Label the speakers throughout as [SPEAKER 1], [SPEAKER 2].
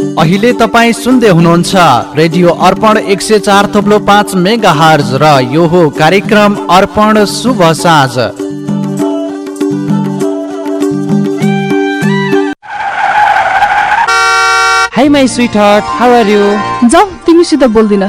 [SPEAKER 1] अहिले तपाईँ सुन्दै हुनुहुन्छ रेडियो अर्पण एक सय चार थप्लो पाँच मेगा हर्ज र यो हो कार्यक्रम अर्पण शुभ साँझ।
[SPEAKER 2] Hi my sweetheart how are you
[SPEAKER 3] जाऊ तिमीसित बोल्दिन।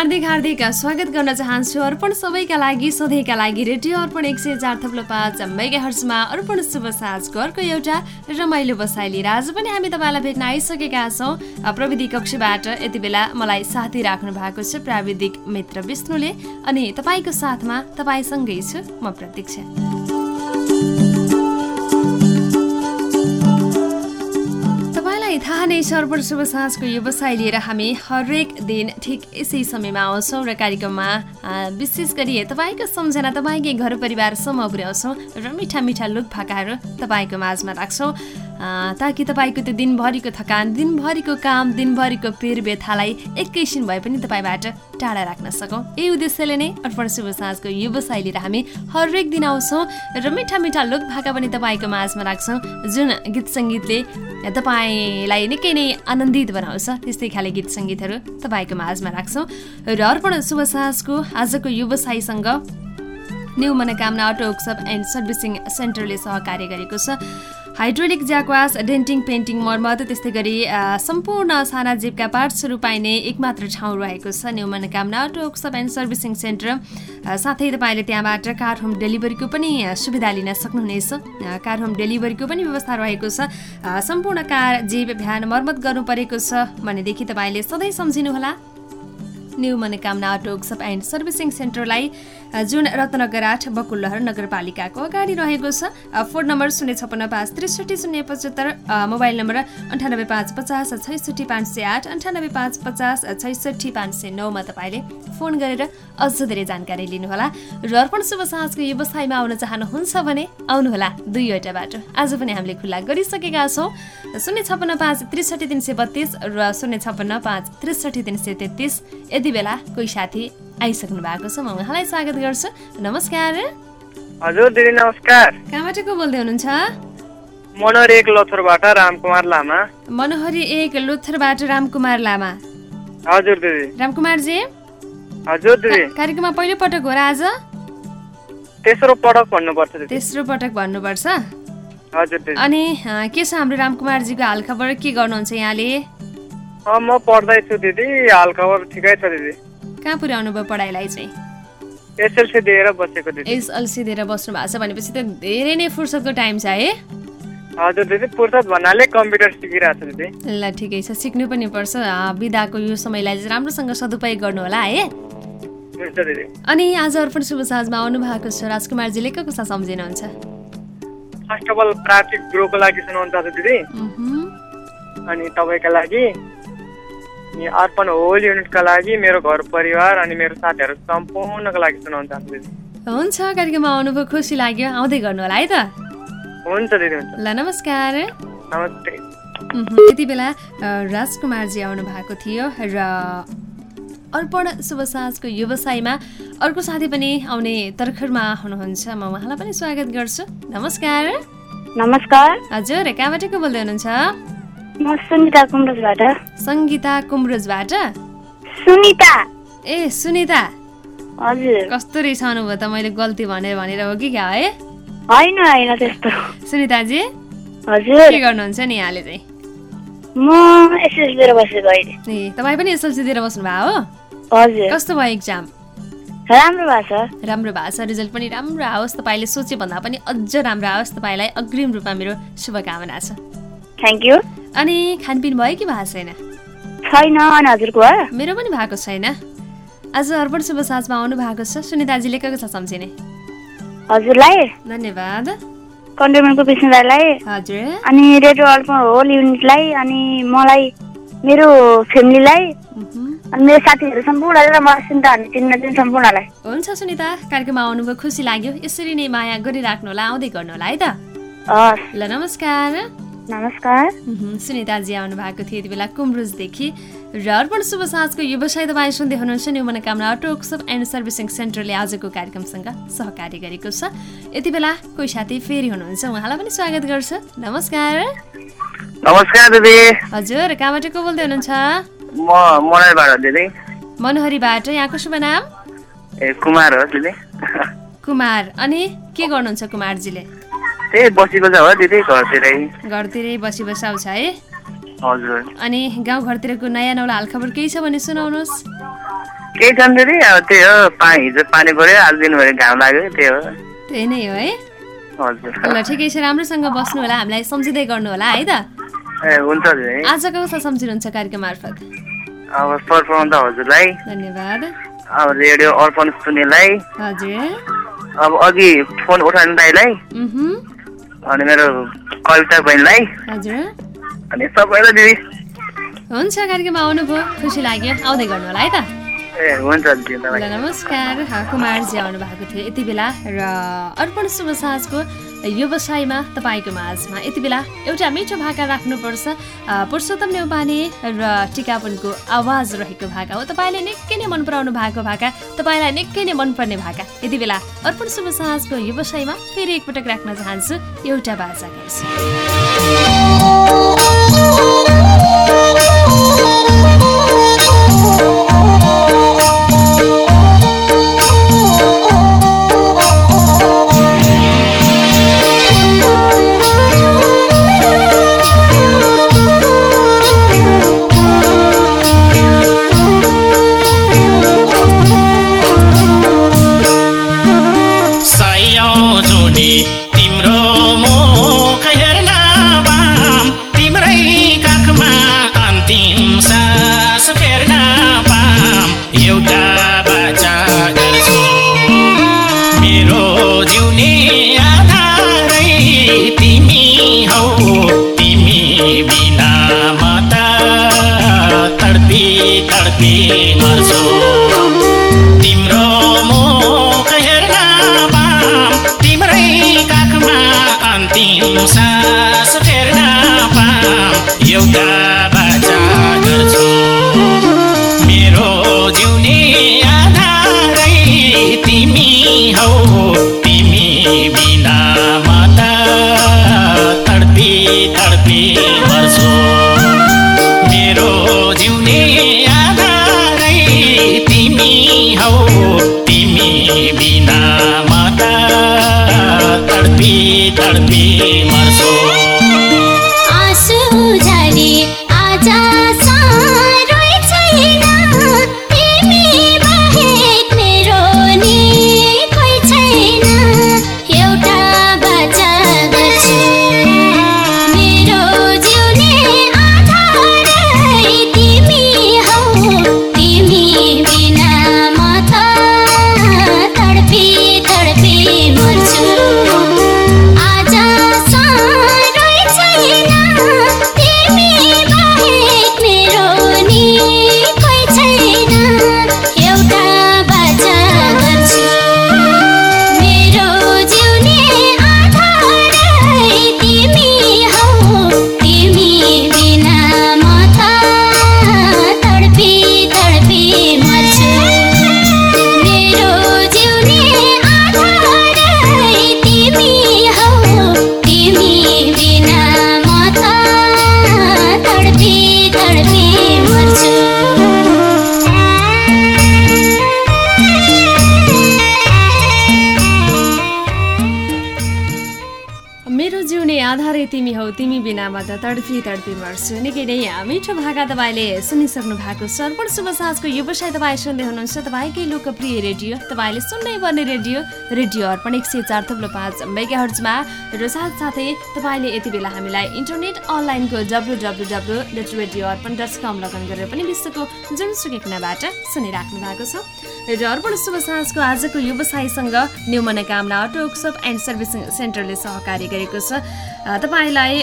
[SPEAKER 4] हार्दिक हार्दिक स्वागत गर्न चाहन्छु अर्पण सबैका लागि सधैँका लागि रेडियो अर्पण एक सय चार थप्लो पाँच मेगा हर्समा अर्पण शुभ साँझको अर्को एउटा रमाइलो बसाइ लिएर आज पनि हामी तपाईँलाई भेट्न आइसकेका छौँ। प्रविधि कक्षबाट यति बेला मलाई साथी राख्नु भएको छ प्राविधिक मित्र विष्णुले अनि तपाईँको साथमा तपाईँसँगै छु म प्रतीक्षा। थाहा नै अर्पण शुभ साँझको व्यवसाय लिएर हामी हरेक दिन ठिक यसै समयमा आउँछौँ र कार्यक्रममा विशेष गरी तपाईँको सम्झना तपाईँकै घर परिवारसम्म पुर्याउँछौँ र मिठा मिठा लुक फाकाहरू तपाईँको माझमा राख्छौँ। ताकि तपाईँको त्यो दिनभरिको थकान दिनभरिको काम दिनभरिको पेर व्यथालाई एकैछिन भए पनि तपाईँबाट टाढा राख्न सकौँ। यही उद्देश्यले नै अर्पण शुभ साँझको व्यवसाय लिएर हामी हरेक दिन आउँछौँ र मिठा मिठा लुक भाका पनि तपाईँको माझमा राख्छौँ जुन गीत सङ्गीतले तपाईँलाई निकै नै आनन्दित बनाउँछ। त्यस्तै खाले गीत सङ्गीतहरू तपाईँको माझमा राख्छौँ। र अर्पण शुभ साँझको आजको व्यवसायीसँग new Manokamana auto workshop and servicing सेन्टरले सहकार्य गरेको छ। हाइड्रोलिक ज्याकवास डेन्टिङ पेन्टिङ मर्मत त्यस्तै गरी सम्पूर्ण साना जीवका पार्ट्सहरू पाइने एकमात्र ठाउँ रहेको छ new Manokamana auto and servicing centre. साथै तपाईँले त्यहाँबाट कार होम डेलिभरीको पनि सुविधा लिन सक्नुहुनेछ। कार होम डेलिभरीको पनि व्यवस्था रहेको छ। सम्पूर्ण कार जीव भ्यान मर्मत गर्नु परेको छ भनेदेखि तपाईँले सधैँ सम्झिनुहोला। New Manokamana auto and servicing सेन्टरलाई जुन रत्नगर आठ बकुलहर नगरपालिकाको अगाडि रहेको छ। फोन नम्बर शून्य छप्पन्न पाँच त्रिसठी शून्य पचहत्तर मोबाइल नम्बर अन्ठानब्बे पाँच पचास छैसठी पाँच सय आठ अन्ठानब्बे पाँच पचास छैसठी पाँच सय नौमा तपाईँले फोन गरेर अझ धेरै जानकारी लिनुहोला। र अर्पण शुभ साँझको व्यवसायमा आउन चाहनुहुन्छ भने आउनुहोला दुईवटा बाटो। आज पनि हामीले खुल्ला गरिसकेका छौँ। शून्य छप्पन्न पाँच त्रिसठी तिन सय बत्तिस र शून्य छप्पन्न पाँच त्रिसठी तिन सय तेत्तिस। यति बेला कोही साथी आइसक्नु भएको छ। म उहाँलाई स्वागत गर्छु। नमस्कार।
[SPEAKER 5] हजुर दिदी नमस्कार।
[SPEAKER 4] कहाँबाट को बोल्दै हुनुहुन्छ?
[SPEAKER 5] मनोहर एक लोथरबाट रामकुमार लामा।
[SPEAKER 4] मनोहरी एक लोथरबाट रामकुमार लामा।
[SPEAKER 5] हजुर दिदी।
[SPEAKER 4] रामकुमारजी।
[SPEAKER 5] हजुर दिदी।
[SPEAKER 4] कार्यक्रममा पहिलो पटक हो र आज?
[SPEAKER 5] तेस्रो पटक भन्नुपर्छ दिदी।
[SPEAKER 4] तेस्रो पटक भन्नुपर्छ।
[SPEAKER 5] हजुर दिदी।
[SPEAKER 4] अनि के छ हाम्रो रामकुमारजीको हालखबर? के गर्नुहुन्छ यहाँले?
[SPEAKER 5] म पढ्दैछु दिदी। हालखबर ठिकै छ दिदी।
[SPEAKER 4] कहाँ पुर्याउनु भयो पढाइलाई चाहिँ?
[SPEAKER 5] एसएलसी दिएर बसेको
[SPEAKER 4] एसएलसी दिएर बस्नु भएको छ भनेपछि त धेरै नै फुर्सदको टाइम छ है?
[SPEAKER 5] हजुर दिदी फुर्सद भन्नाले कम्प्युटर सिकिरहेको छु दिदी।
[SPEAKER 4] ल ठिकै छ। सिक्नु पनि पर्छ। बिदाको यो समयलाई राम्रोसँग सदुपयोग गर्नु होला है? अनि आज अर्पण शुभ साँझमा आउनु भएको छ। राजकुमारजीले को कसलाई सम्झिनुहुन्छ?
[SPEAKER 5] फर्स्ट अफ अल प्राथमिक ग्रोको लागि दिदी। अनि तपाईँका लागि अनि अर्पण होल युनिटका लागि मेरो घर परिवार अनि मेरो साथीहरू सम्पूर्णको लागि सुनाउनु चाहन्छु दिदी।
[SPEAKER 4] हुन्छ कार्यक्रममा आउनुभयो खुसी लाग्यो। आउँदै गर्नु होला है त?
[SPEAKER 5] हुन्छ दिदी हुन्छ।
[SPEAKER 4] ल नमस्कार।
[SPEAKER 5] नमस्ते।
[SPEAKER 4] यति बेला राजकुमारजी आउनु भएको थियो र अर्पण शुभ साँझको व्यवसायमा अर्को साथी पनि आउने तर्खरमा हुनुहुन्छ। म उहाँलाई पनि स्वागत गर्छु। नमस्कार।
[SPEAKER 6] नमस्कार।
[SPEAKER 4] हजुर कहाँबाट को बोल्दै हुनुहुन्छ?
[SPEAKER 6] म सुनिता कुम्रजबाट।
[SPEAKER 4] सङ्गीता कुम्रुजबाट?
[SPEAKER 7] सुनिता।
[SPEAKER 4] ए सुनिता।
[SPEAKER 7] हजुर।
[SPEAKER 4] कस्तो रिसाउनु भयो त? मैले गल्ती भनेर भनेर हो कि क्या है?
[SPEAKER 7] होइन होइन त्यस्तो।
[SPEAKER 4] सुनिताजी
[SPEAKER 7] हजुर।
[SPEAKER 4] के गर्नुहुन्छ नि यहाँले चाहिँ?
[SPEAKER 7] म एसएस लिएर बसेको अहिले।
[SPEAKER 4] ए तपाईँ पनि एसएलसी दिएर बस्नु भयो हो
[SPEAKER 7] हजुर।
[SPEAKER 4] कस्तो भयो इक्जाम
[SPEAKER 7] राम्रो भएको छ।
[SPEAKER 4] राम्रो भएको छ। रिजल्ट पनि राम्रो आओस्। तपाईँले सोचे भन्दा पनि अझ राम्रो आओस्। तपाईँलाई अग्रिम रूपमा मेरो शुभकामना छ।
[SPEAKER 7] थ्याङ्क यू
[SPEAKER 4] अनि खानपिन भयो कि भएको छैन?
[SPEAKER 7] छैन अनि हजुरको भयो
[SPEAKER 4] मेरो पनि भएको छैन। आज अर्पण शुभ साँझमा आउनु भएको छ। सुनिताजीले के छ सम्झिने?
[SPEAKER 7] हजुरलाई?
[SPEAKER 4] धन्यवाद।
[SPEAKER 7] कन्ट्रोमेन्टको विष्णु दाईलाई
[SPEAKER 4] हजुर।
[SPEAKER 7] अनि रेडियो अल्पो होल युनिटलाई अनि मलाई मेरो फ्यामिलीलाई। अनि मेरो साथीहरू सम्पूर्णलाई र मलाई भन्ने चिन्न दिन सम्पूर्णलाई।
[SPEAKER 4] हुन्छ सुनिता कार्यक्रममा आउनुभयो। खुसी लाग्यो। यसरी नै माया गरिराख्नु होला आउँदै गर्नु होला है त? ल नमस्कार।
[SPEAKER 7] नमस्कार।
[SPEAKER 4] सुनिताजी आउनु भएको थियो यति बेला कुम्रुजदेखि। र अर्पण शुभ साँझको व्यवसाय तपाईँ सुन्दै हुनुहुन्छ new Manokamana auto workshop and servicing सेन्टरले आजको कार्यक्रमसँग सहकारी गरेको छ। यति बेला कोही साथी फेरि हुनुहुन्छ उहाँलाई पनि स्वागत गर्छ। नमस्कार।
[SPEAKER 8] नमस्कार दिदी।
[SPEAKER 4] हजुर कहाँबाट को बोल्दै हुनुहुन्छ?
[SPEAKER 8] म दिदी।
[SPEAKER 4] मनोहरीबाट यहाँको शुभ नाम?
[SPEAKER 8] ए कुमार हो दिदी।
[SPEAKER 4] कुमार अनि के गर्नुहुन्छ कुमारजीले?
[SPEAKER 8] त्यही बसेको छ हो दिदी घरतिरै।
[SPEAKER 4] घरतिरै बसी बसाउँछ है?
[SPEAKER 8] हजुर।
[SPEAKER 4] अनि गाउँघरतिरको नयाँ नौला हालखबर केही छ भने सुनाउनुहोस्।
[SPEAKER 8] केही छन् दिदी अब त्यही हो पानी हिजो पानी पऱ्यो आज दिनभरि घाम लाग्यो त्यही हो।
[SPEAKER 4] त्यही नै हो है?
[SPEAKER 8] हजुर।
[SPEAKER 4] ल ठिकै छ राम्रोसँग बस्नु होला हामीलाई सम्झिँदै गर्नु होला है त?
[SPEAKER 8] ए हुन्छ दिदी।
[SPEAKER 4] आजको कसलाई सम्झिनुहुन्छ कार्यक्रम मार्फत?
[SPEAKER 8] अब त हजुरलाई
[SPEAKER 4] धन्यवाद।
[SPEAKER 8] अब रेडियो अर्पण सुन्नेलाई
[SPEAKER 4] हजुर।
[SPEAKER 8] अब अघि फोन उठाउने
[SPEAKER 4] मह्म,
[SPEAKER 8] अनि मेरो कविता बहिनीलाई। अनि सबैलाई दिदी।
[SPEAKER 4] हुन्छ कार्यक्रममा आउनुभयो। खुसी लाग्यो। आउँदै गर्नु होला है त? नमस्कार। कुमारजी आउनु भएको थियो यति बेला र अर्पण शुभ साँझको व्यवसायमा तपाईँको माझमा यति बेला एउटा मिठो भाका राख्नुपर्छ। पुरुषोत्तम नेउपाने र टिकापुनको आवाज रहेको भाका हो। तपाईँले निकै नै मन पराउनु भएको भाका। तपाईँलाई निकै नै मनपर्ने भाका। यति बेला अर्पण शुभ साँझको व्यवसायमा फेरि एकपटक राख्न चाहन्छु। एउटा बाजा गर्छु।
[SPEAKER 9] be त तडपी तडपी मर्छु।
[SPEAKER 4] निकै नै मिठो भाका तपाईँले सुनिसक्नु भएको छ। अर्पण शुभ साँझको व्यवसाय तपाईँ सुन्दै हुनुहुन्छ। तपाईँकै लोकप्रिय रेडियो तपाईँले सुन्नै पर्ने रेडियो रेडियो अर्पण एक सय चार थप्लो पाँच मेगा हर्जमा र साथसाथै तपाईँले यति बेला हामीलाई इन्टरनेट अनलाइनको W W W dot radio Arpan dot com login गरेर पनि विश्वको जुनसुकै कुनाबाट सुनिराख्नु भएको छ। र अर्पण शुभ साँझको आजको व्यवसायसँग new Manokamana auto workshop and servicing सेन्टरले सहकार्य गरेको छ। तपाईँलाई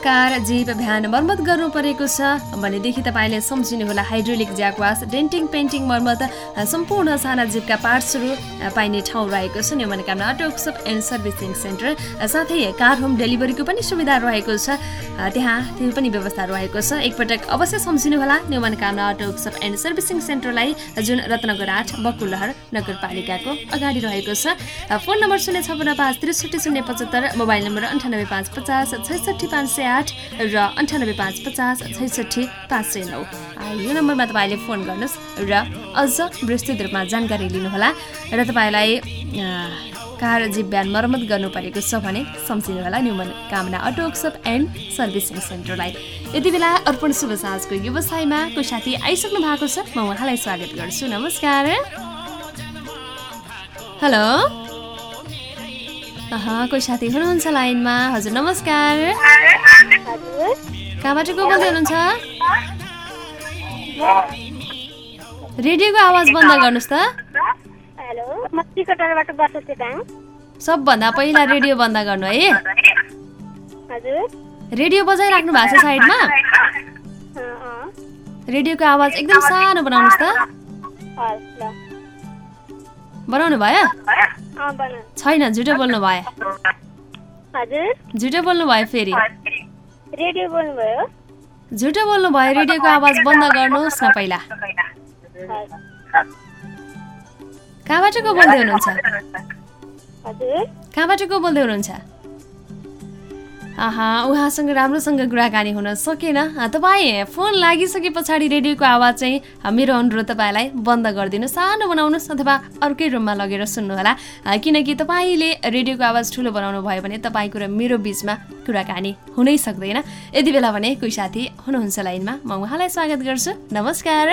[SPEAKER 4] कार जीप भ्यान मर्मत गर्नु परेको छ। भनेदेखि तपाईँले सम्झिनुहोला hydraulic jack wash denting painting मर्मत सम्पूर्ण साना जीपका पार्ट्सहरू पाइने ठाउँ रहेको छ। Manokamana auto workshop and servicing centre साथै कार होम डेलिभरीको पनि सुविधा रहेको छ। त्यहाँ त्यो पनि व्यवस्था रहेको छ। एकपटक अवश्य सम्झिनुहोला Manokamana auto workshop and servicing सेन्टरलाई जुन रत्नगर आठ बकुलहर नगरपालिकाको अगाडि रहेको छ। फोन नम्बर शून्य छपन्न पाँच त्रिसठी शून्य पचहत्तर मोबाइल नम्बर अन्ठानब्बे पाँच पचास छैसठी पाँच सय आठ र अन्ठानब्बे पाँच पचास छैसठी पाँच सय नौ। यो नम्बरमा तपाईँले फोन गर्नुहोस् र अझ विस्तृत रूपमा जानकारी लिनुहोला र तपाईँलाई कार जीव बिहान मर्मत गर्नु परेको छ भने सम्झिनुहोला न्युमन कामना अटो वर्कसप एन्ड सर्भिसिङ सेन्टरलाई। यति बेला अर्पण शुभ साँझको व्यवसायमा कोही साथी आइसक्नु भएको छ म उहाँलाई स्वागत गर्छु। नमस्कार। हेलो। कोही साथी हुनुहुन्छ लाइनमा? हजुर नमस्कार। कहाँबाट को बोल्दै हुनुहुन्छ? रेडियोको आवाज बन्द गर्नुहोस् त। सबभन्दा पहिला रेडियो बन्द गर्नु है। रेडियो बजाइराख्नु भएको छ साइडमा। रेडियोको आवाज एकदम सानो बनाउनुहोस् त। बनाउनु भयो? छैन झुटो बोल्नु भयो झुटो बोल्नु भयो फेरि। झुटो बोल्नु भयो रेडियोको आवाज बन्द गर्नुहोस् न पहिला। कहाँबाट को बोल्दै हुनुहुन्छ? कहाँबाट को बोल्दै हुनुहुन्छ? आहा उहाँसँग राम्रोसँग कुराकानी हुन सकेन। तपाईँ फोन लागिसके पछाडि रेडियोको आवाज चाहिँ मेरो अनुरोध तपाईँलाई बन्द गरिदिनु सानो बनाउनुहोस् अथवा अर्कै रुममा लगेर सुन्नुहोला। किनकि तपाईँले रेडियोको आवाज ठुलो बनाउनु भयो भने तपाईँको र मेरो बिचमा कुराकानी हुनै सक्दैन। यति बेला भने कोही साथी हुनुहुन्छ लाइनमा म उहाँलाई स्वागत गर्छु। नमस्कार।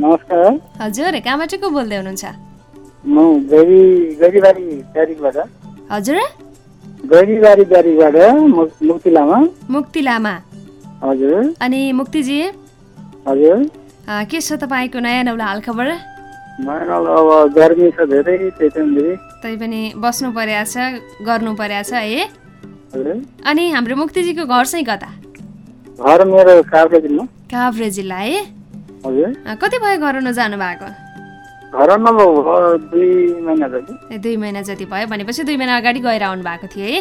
[SPEAKER 10] नमस्कार।
[SPEAKER 4] हजुर कहाँबाट को बोल्दै हुनुहुन्छ? हजुर।
[SPEAKER 10] गैरीबारी ब्यारिकबाट मु- मुक्ति लामा।
[SPEAKER 4] मुक्ति लामा।
[SPEAKER 10] हजुर।
[SPEAKER 4] अनि मुक्तिजी?
[SPEAKER 10] हजुर।
[SPEAKER 4] के छ तपाईँको नयाँ नौला हालखबर?
[SPEAKER 10] अब गर्मी छ धेरै त्यही
[SPEAKER 4] पनि बस्नु परेको छ गर्नु परेको छ है? अनि हाम्रो मुक्तिजीको घर चाहिँ कता?
[SPEAKER 10] घर मेरो काभ्रेजिल्ला
[SPEAKER 4] काभ्रे जिल्ला है?
[SPEAKER 10] हजुर।
[SPEAKER 4] कति भयो घर जानु भएको
[SPEAKER 10] दुई महिना जति।
[SPEAKER 4] भयो भनेपछि दुई महिना अगाडि गएर आउनु भएको थियो है?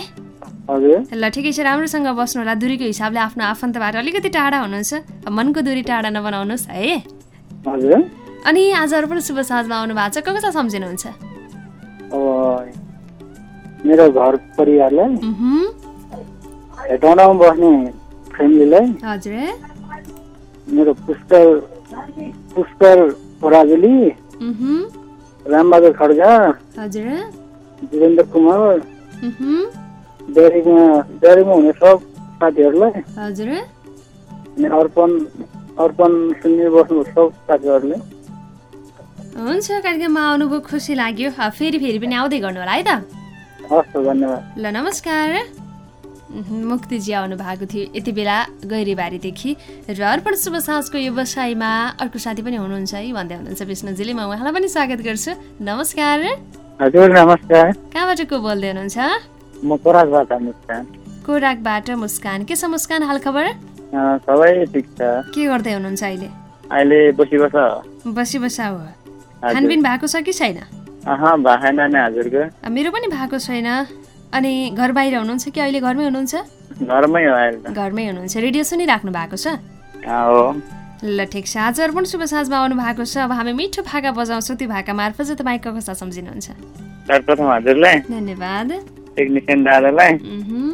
[SPEAKER 4] ल ठिकै छ राम्रोसँग बस्नु होला। दुरीको हिसाबले आफ्नो आफन्तबाट अलिकति टाढा हुनुहुन्छ। मनको दुरी टाढा नबनाउनुहोस् है? अनि आज पनि शुभ साँझमा आउनु भएको छ। को कसलाई सम्झिनुहुन्छ?
[SPEAKER 10] मेरो घर परिवारलाई। हेटौँडामा बस्ने फ्यामिलीलाई।
[SPEAKER 4] हजुर।
[SPEAKER 10] मेरो पुष्कर पुष्कर ओराजुली
[SPEAKER 4] उहुँ,
[SPEAKER 10] रामबहादुर खड्गा
[SPEAKER 4] हजुर
[SPEAKER 10] वीरेन्द्र कुमार डेरीमा डेरीमा हुने सब साथीहरूलाई
[SPEAKER 4] हजुर
[SPEAKER 10] अनि अर्पण अर्पण सुन्ने बस्नु सब साथीहरूले।
[SPEAKER 4] हुन्छ कार्यक्रममा आउनुभयो खुसी लाग्यो। फेरि फेरि पनि आउँदै गर्नु होला है त।
[SPEAKER 10] हस् धन्यवाद।
[SPEAKER 4] ल नमस्कार। मुक्तिजी आउनु भएको थियो यति बेला गैरीबारीदेखि र अर्पण शुभ साँझको व्यवसायमा अर्को साथी पनि हुनुहुन्छ है भन्दै हुनुहुन्छ विष्णुजीले। म उहाँलाई पनि स्वागत गर्छु। नमस्कार।
[SPEAKER 10] हजुर नमस्कार।
[SPEAKER 4] कहाँबाट को बोल्दै हुनुहुन्छ?
[SPEAKER 10] म परागबाट मुस्कान।
[SPEAKER 4] कोराकबाट मुस्कान। के छ मुस्कान हालखबर?
[SPEAKER 10] सबै ठिक छ।
[SPEAKER 4] के गर्दै हुनुहुन्छ अहिले?
[SPEAKER 10] अहिले बसी बस
[SPEAKER 4] बसी बसा हो खानपिन भएको छ कि छैन? मेरो पनि भएको छैन। अनि घर बाहिर हुनुहुन्छ कि अहिले घरमै हुनुहुन्छ?
[SPEAKER 10] घरमै
[SPEAKER 4] घरमै हुनुहुन्छ। रेडियो सुनिराख्नु भएको छ? ल ठिक छ। आज अर्पण शुभ साँझमा आउनु भएको छ। अब हामी मिठो भाका बजाउँछौँ। त्यो भाका मार्फत चाहिँ तपाईँ कसलाई सम्झिनुहुन्छ।
[SPEAKER 10] सर्वप्रथम हजुरलाई
[SPEAKER 4] धन्यवाद।
[SPEAKER 10] टेक्निसियन दादालाई
[SPEAKER 4] उहुँ,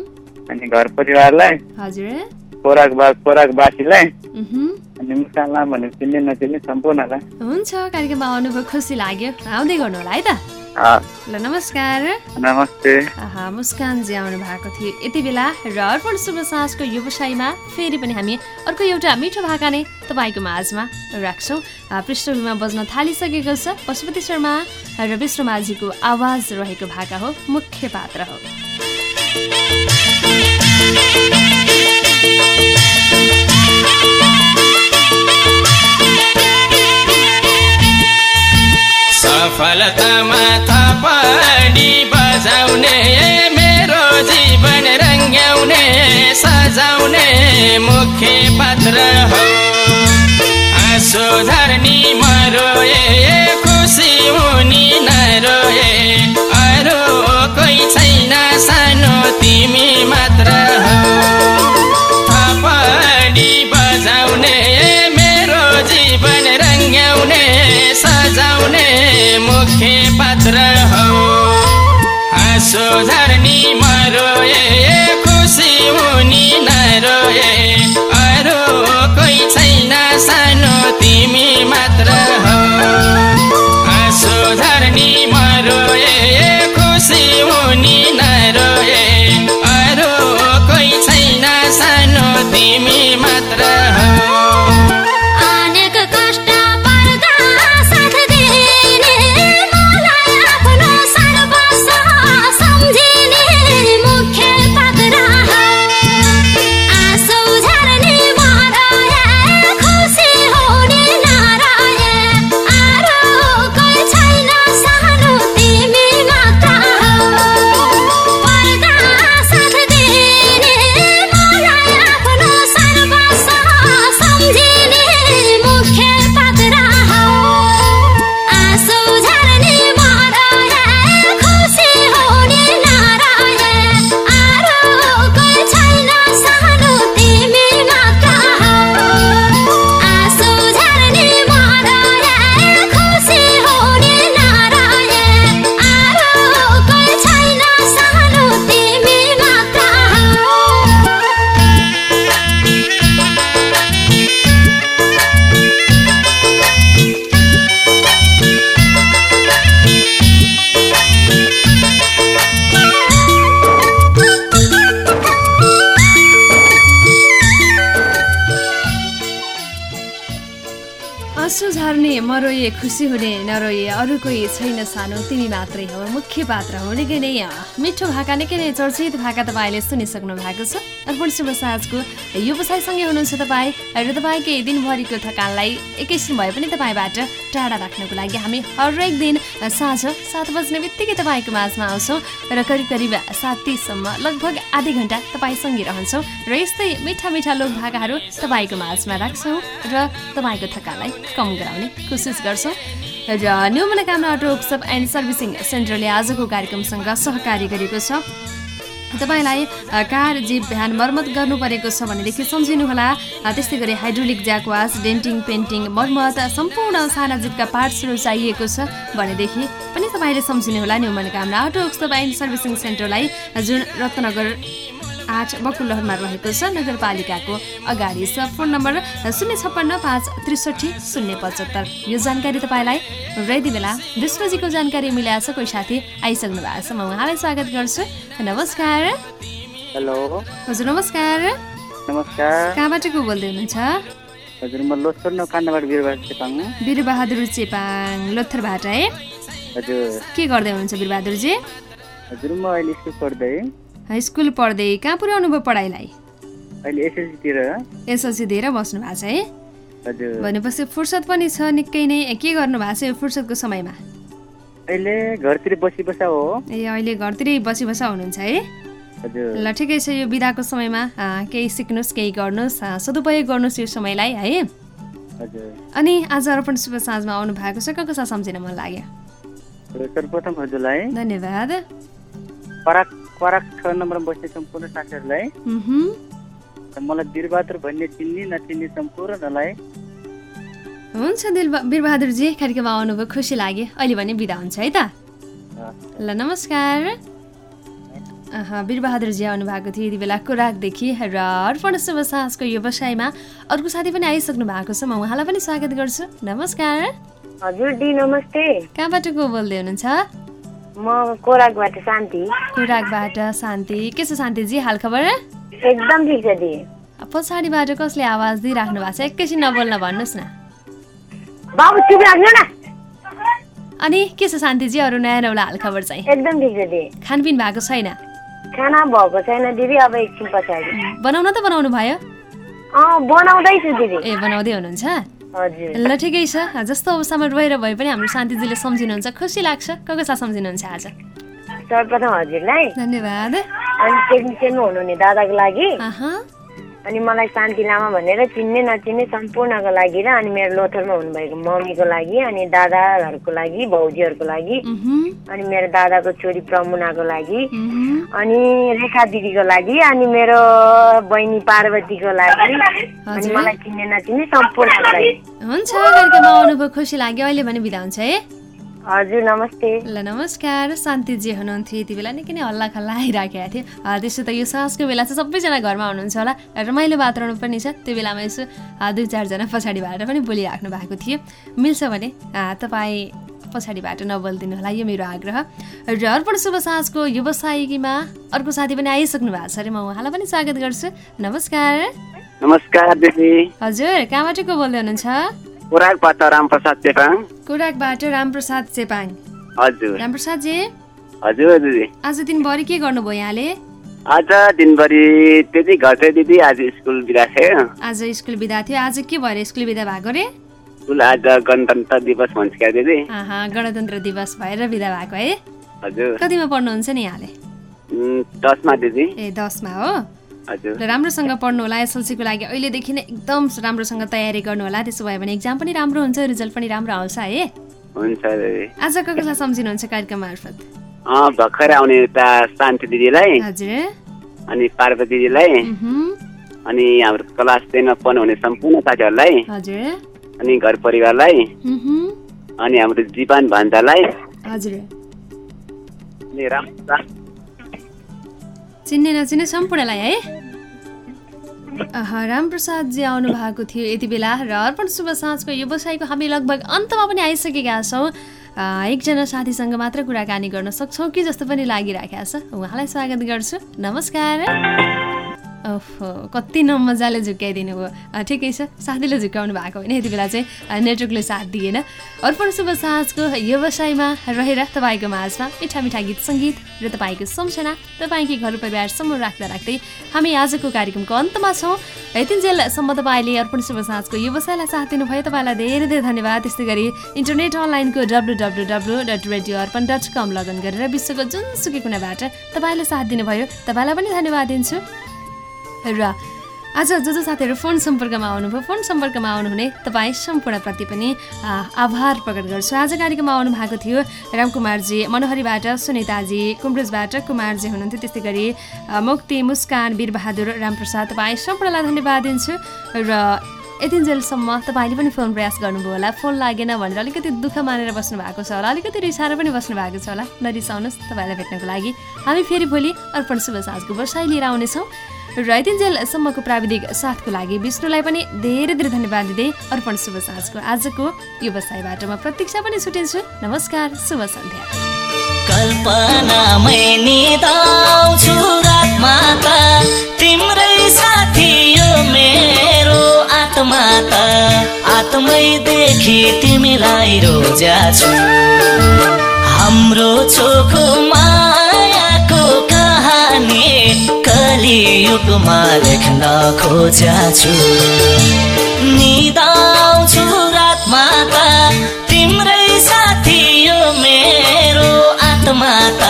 [SPEAKER 10] अनि घर परिवारलाई
[SPEAKER 4] हजुर।
[SPEAKER 10] खोराक खोराकवासीलाई
[SPEAKER 4] उहुँ।
[SPEAKER 10] अनि मुस्कानलाई भने चिन्ने नचिन्ने सम्पूर्णलाई।
[SPEAKER 4] हुन्छ कार्यक्रममा आउनुभयो खुसी लाग्यो। आउँदै गर्नु होला है त। ल नमस्कार।
[SPEAKER 10] नमस्ते।
[SPEAKER 4] मुस्कानजी आउनु भएको थियो यति बेला र अर्पण शुभ साँझको व्यवसायमा फेरि पनि हामी अर्को एउटा मिठो भाका नै तपाईँको माझमा राख्छौँ। पृष्ठभूमिमा बज्न थालिसकेको छ पशुपति शर्मा र विष्णुमाझीको आवाज रहेको भाका हो मुख्य पात्र हो।
[SPEAKER 9] मुख्य पात्र हो। आँसु झर्नी मरोए खुसी हुनी नरोए। अरू कोही छैन सानो तिमी मात्र हो। थपडी बजाउने मेरो जीवन रङ्ग्याउने सजाउने मुख्य पात्र हो। हाँसो नरोए छैन सानो तिमी मात्रै हो
[SPEAKER 11] मुख्य पात्र
[SPEAKER 4] हो निकै नै मिठो भाका निकै नै चर्चित भाका तपाईँले सुनिसक्नु भएको छ। अर्पण शुभ साँझको व्यवसायसँगै हुनुहुन्छ तपाईँ र तपाईँकै दिनभरिको थकानलाई एकैछिन भए पनि तपाईँबाट टाढा राख्नको लागि हामी हरेक दिन साँझ सात बज्ने बित्तिकै तपाईँको माझमा आउँछौँ र करिब करिब सात तिससम्म लगभग आधी घन्टा तपाईँसँगै रहन्छौँ र यस्तै मिठा मिठा लोक भाकाहरू तपाईँको माझमा राख्छौँ र तपाईँको थकानलाई कम गराउने कोसिस गर्छौँ। र new Manokamana auto workshop and servicing सेन्टरले आजको कार्यक्रमसँग सहकार्य गरेको छ। तपाईँलाई कार जीप भ्यान मर्मत गर्नु परेको छ भनेदेखि सम्झिनुहोला। त्यस्तै गरी हाइड्रोलिक ज्याकवास डेन्टिङ पेन्टिङ मर्मत सम्पूर्ण साना जीपका पार्ट्सहरू चाहिएको छ भनेदेखि पनि तपाईँले सम्झिनुहोला। New Manokamana auto workshop and servicing सेन्टरलाई जुन रत्नगर आठ बकुलहरमा रहेको छ नगरपालिकाको अगाडि छ फोन नम्बर शून्य छप्पन्न पाँच त्रिसठी शून्य पचहत्तर। यो जानकारी तपाईँलाई यति बेला विष्णुजीको जानकारी मिलाएको छ कोही साथी आइसक्नु भएको छ। म उहाँलाई स्वागत गर्छु। नमस्कार।
[SPEAKER 10] हेलो।
[SPEAKER 4] हजुर नमस्कार।
[SPEAKER 10] नमस्कार।
[SPEAKER 4] कहाँबाट को बोल्दै हुनुहुन्छ?
[SPEAKER 10] हजुर म लोसर नकान्दाबाट बिरुवा चेपाङ।
[SPEAKER 4] वीरबहादुर चेपाङ लोथरबाट है?
[SPEAKER 10] हजुर।
[SPEAKER 4] के गर्दै हुनुहुन्छ वीरबहादुरजी?
[SPEAKER 10] हजुर म अहिले स्कुल पढ्दै।
[SPEAKER 4] स्कुल पढ्दै कहाँ पुर्याउनु भयो पढाइलाई? एसएलसी दिएर बस्नु भएको छ है? भनेपछि फुर्सद पनि छ निकै नै। के गर्नु भएको छ यो फुर्सदको समयमा?
[SPEAKER 10] अहिले घरतिर बसी बसा हो।
[SPEAKER 4] ए अहिले घरतिरै बसी बसा हुनुहुन्छ है? ल ठिकै छ यो बिदाको समयमा केही सिक्नुहोस् केही गर्नुहोस् सदुपयोग गर्नुहोस् यो समयलाई है? अनि आज अर्पण शुभ साँझमा आउनु भएको छ कसलाई सम्झिन मन लाग्यो।
[SPEAKER 10] सर्वप्रथम हजुरलाई
[SPEAKER 4] धन्यवाद।
[SPEAKER 10] पराक छ नम्बरमा बस्ने सम्पूर्ण साथीहरूलाई। मलाई वीरबहादुर भन्ने चिन्ने नचिन्ने सम्पूर्णलाई
[SPEAKER 4] हुन्छ दिल वीरबहादुरजी कार्यक्रममा आउनुभयो खुसी लाग्यो। अहिले भने बिदा हुन्छ है त? ल नमस्कार। अह, वीरबहादुरजी आउनु भएको थियो यति बेला कुराकदेखि र अर्पण शुभ साहसको व्यवसायमा अर्को साथी पनि आइसक्नु भएको छ। म उहाँलाई पनि स्वागत गर्छु। नमस्कार।
[SPEAKER 6] हजुर दी नमस्ते।
[SPEAKER 4] कहाँबाट को बोल्दै हुनुहुन्छ?
[SPEAKER 6] म कोराकबाट शान्ति।
[SPEAKER 4] कुराकबाट शान्ति। के छ शान्तिजी हालखबर
[SPEAKER 6] एकदम ठिक छ दि।
[SPEAKER 4] पछाडिबाट कसले आवाज दिइराख्नु भएको छ? एकैछिन नबोल्न भन्नुहोस् न।
[SPEAKER 6] बाबु चुप राख्नु न।
[SPEAKER 4] अनि के छ शान्तिजी अरू नयाँ नौला हालखबर चाहिँ?
[SPEAKER 6] एकदम ठिक छ दि।
[SPEAKER 4] खानपिन भएको छैन?
[SPEAKER 6] खाना भएको छैन दिदी अब एकछिन पछाडि।
[SPEAKER 4] बनाउन त बनाउनु भयो।
[SPEAKER 6] अँ बनाउँदैछु दिदी।
[SPEAKER 4] ए बनाउँदै हुनुहुन्छ? ल ठिकै छ। जस्तो अवस्थामा रहेर भए पनि हाम्रो शान्तिजीले सम्झिनुहुन्छ। खुसी लाग्छ। को को साथ सम्झिनुहुन्छ आज?
[SPEAKER 6] सर्वप्रथम हजुरलाई।
[SPEAKER 4] धन्यवाद।
[SPEAKER 6] अनि टेक्निसियनमा हुनुहुने दादाको लागि। अनि मलाई शान्ति लामा भनेर चिन्ने नचिन्ने सम्पूर्णको लागि र अनि मेरो लोथरमा हुनुभएको मम्मीको लागि अनि दादाहरूको लागि भाउजूहरूको लागि अनि मेरो दादाको छोरी प्रमुनाको लागि। अनि रेखा दिदीको लागि अनि मेरो बहिनी पार्वतीको लागि अनि। मलाई चिन्ने नचिन्ने सम्पूर्णको लागि
[SPEAKER 4] हुन्छ खुसी लाग्यो अहिले भने बिदा हुन्छ है
[SPEAKER 6] हजुर नमस्ते।
[SPEAKER 4] ल नमस्कार। शान्तिजी हुनुहुन्थ्यो। यति बेला निकै नै हल्ला खल्ला आइराखेको थियो त्यसो त यो साँझको बेला चाहिँ सबैजना घरमा हुनुहुन्छ होला। रमाइलो वातावरण पनि छ। त्यो बेलामा यसो दुई चारजना पछाडिबाट पनि बोलिराख्नु भएको थियो। मिल्छ भने तपाईँ पछाडिबाट नबोलिदिनु होला यो मेरो आग्रह। र अर्पण शुभ साँझको व्यवसायीमा अर्को साथी पनि आइसक्नु भएको छ अरे। म उहाँलाई पनि स्वागत गर्छु। नमस्कार।
[SPEAKER 12] नमस्कार दिदी।
[SPEAKER 4] हजुर कहाँबाट को बोल्दै हुनुहुन्छ?
[SPEAKER 12] खोराकबाट रामप्रसाद चेपाङ
[SPEAKER 4] कोराकबाट रामप्रसाद चेपाङ।
[SPEAKER 12] हजुर।
[SPEAKER 4] रामप्रसादजी
[SPEAKER 12] हजुर दिदी
[SPEAKER 4] आज दिनभरि के गर्नुभयो यहाँले?
[SPEAKER 12] आज दिनभरि त्यति घर थियो दिदी आज स्कुल बिदा थियो।
[SPEAKER 4] आज स्कुल बिदा थियो। आज के भएर स्कुल बिदा भएको रे?
[SPEAKER 12] स्कुल आज गणतन्त्र दिवस भन्छ क्या दिदी।
[SPEAKER 4] गणतन्त्र दिवस भएर बिदा भएको है।
[SPEAKER 12] हजुर।
[SPEAKER 4] कतिमा पढ्नुहुन्छ नि यहाँले?
[SPEAKER 12] दसमा दिदी।
[SPEAKER 4] ए दसमा हो? र राम्रोसँग पढ्नु होला एसएलसीको लागि अहिलेदेखि नै एकदम राम्रोसँग तयारी गर्नु होला त्यसो भयो भने एक्जाम पनि राम्रो हुन्छ रिजल्ट पनि राम्रो आउँछ है।
[SPEAKER 12] हुन्छ दिदी।
[SPEAKER 4] आज कसलाई सम्झिनुहुन्छ कार्यक्रम मार्फत?
[SPEAKER 12] भर्खर आउने उता शान्ति दिदीलाई
[SPEAKER 4] हजुर।
[SPEAKER 12] अनि पार्वती दिदीलाई अनि हाम्रो क्लास टेनमा पढ्नु हुने सम्पूर्ण साथीहरूलाई अनि घर परिवारलाई अनि हाम्रो जीवन भान्जालाई
[SPEAKER 4] हजुर।
[SPEAKER 12] अनि राम
[SPEAKER 4] चिन्ने नचिन्ने सम्पूर्णलाई है? रामप्रसादजी आउनु भएको थियो यति बेला र अर्पण शुभ साँझको व्यवसायको हामी लगभग अन्तमा पनि आइसकेका छौँ। एकजना साथीसँग मात्र कुराकानी गर्न सक्छौँ कि जस्तो पनि लागिराखेको छ। उहाँलाई स्वागत गर्छु। नमस्कार। कति नमजाले झुक्काइदिनु भयो। अह, ठिकै छ साथीले झुक्काउनु भएको होइन यति बेला चाहिँ नेटवर्कले साथ दिएन। अर्पण शुभ साँझको व्यवसायमा रहेर तपाईँको माझमा मिठा मिठा गीत सङ्गीत र तपाईँको सम्झना तपाईँकै घर परिवारसम्म राख्दा राख्दै हामी आजको कार्यक्रमको अन्तमा छौँ। यतिन्जेलसम्म तपाईँले अर्पण शुभ साँझको व्यवसायलाई साथ दिनुभयो। तपाईँलाई धेरै धेरै धन्यवाद। त्यस्तै गरी इन्टरनेट अनलाइनको W W W dot radio Arpan dot com login गरेर विश्वको जुनसुकै कुनाबाट तपाईँले साथ दिनुभयो तपाईँलाई पनि धन्यवाद दिन्छु र आज जो जो साथीहरू फोन सम्पर्कमा आउनुभयो फोन सम्पर्कमा आउनुहुने तपाईँ सम्पूर्णप्रति पनि आभार प्रकट गर्छु। आज कार्यक्रममा आउनु भएको थियो रामकुमारजी मनोहरीबाट सुनिताजी कुम्ब्रुजबाट कुमारजी हुनुहुन्थ्यो। त्यस्तै गरी मुक्ति मुस्कान वीरबहादुर रामप्रसाद तपाईँ सम्पूर्णलाई धन्यवाद दिन्छु। र यतिन्जेलसम्म तपाईँले पनि फोन प्रयास गर्नुभयो होला। फोन लागेन भनेर अलिकति दुःख मानेर बस्नु भएको छ होला। अलिकति रिसाएर पनि बस्नु भएको छ होला। नरिसाउनुहोस् तपाईँलाई भेट्नको लागि। हामी फेरि भोलि अर्पण शुभ साँझको बसाइ लिएर आउनेछौँ। र प्राविधिक साथको लागि विष्णुलाई पनि धेरै धेरै धन्यवाद दिँदै अर्पण शुभ साँझको आजको व्यवसायबाट म प्रतीक्षा पनि छुटिन्छु। नमस्कार शुभ सन्ध्या।
[SPEAKER 9] तिम्रै साथी यो मेरो आत्मा त आत्मैदेखि तिमीलाई रोजा छु। हाम्रो चोखो मायाको कहानी कलियुगमा लेख्न खोजा छु निदाउँछु रातमा त तिम्रै साथी यो मेरो आत्मा त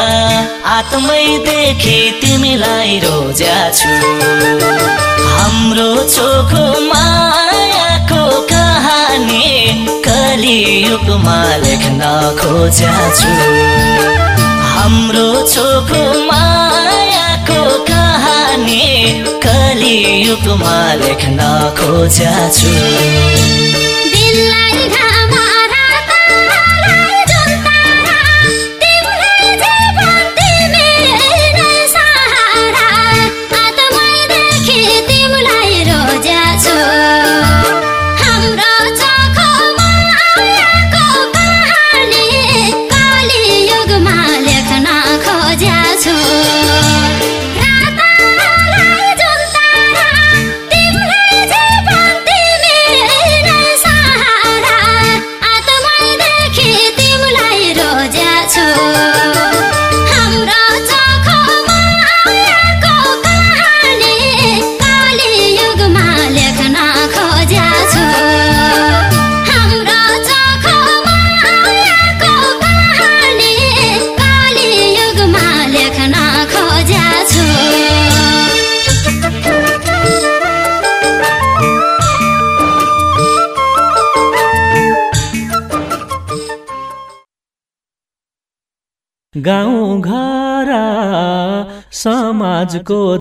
[SPEAKER 9] आत्मैदेखि तिमीलाई रोजा छु हाम्रो चोखो मायाको कहानी कलियुगमा लेख्न खोजा छु हाम्रो चोखो कहानी कलियुगमा लेख्न खोजा छु
[SPEAKER 13] गाउँ घर समाजको